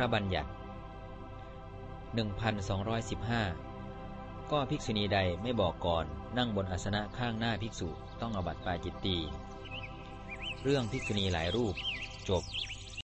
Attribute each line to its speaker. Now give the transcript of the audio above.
Speaker 1: ระบัญญัติ 1215 ก็ภิกษุณีใดไม่บอกก่อนนั่งบนอาสนะข้างหน้าภิกษุต้องอบัติปาจิตตี เรื่องภิกษุณีหลายรูปจบ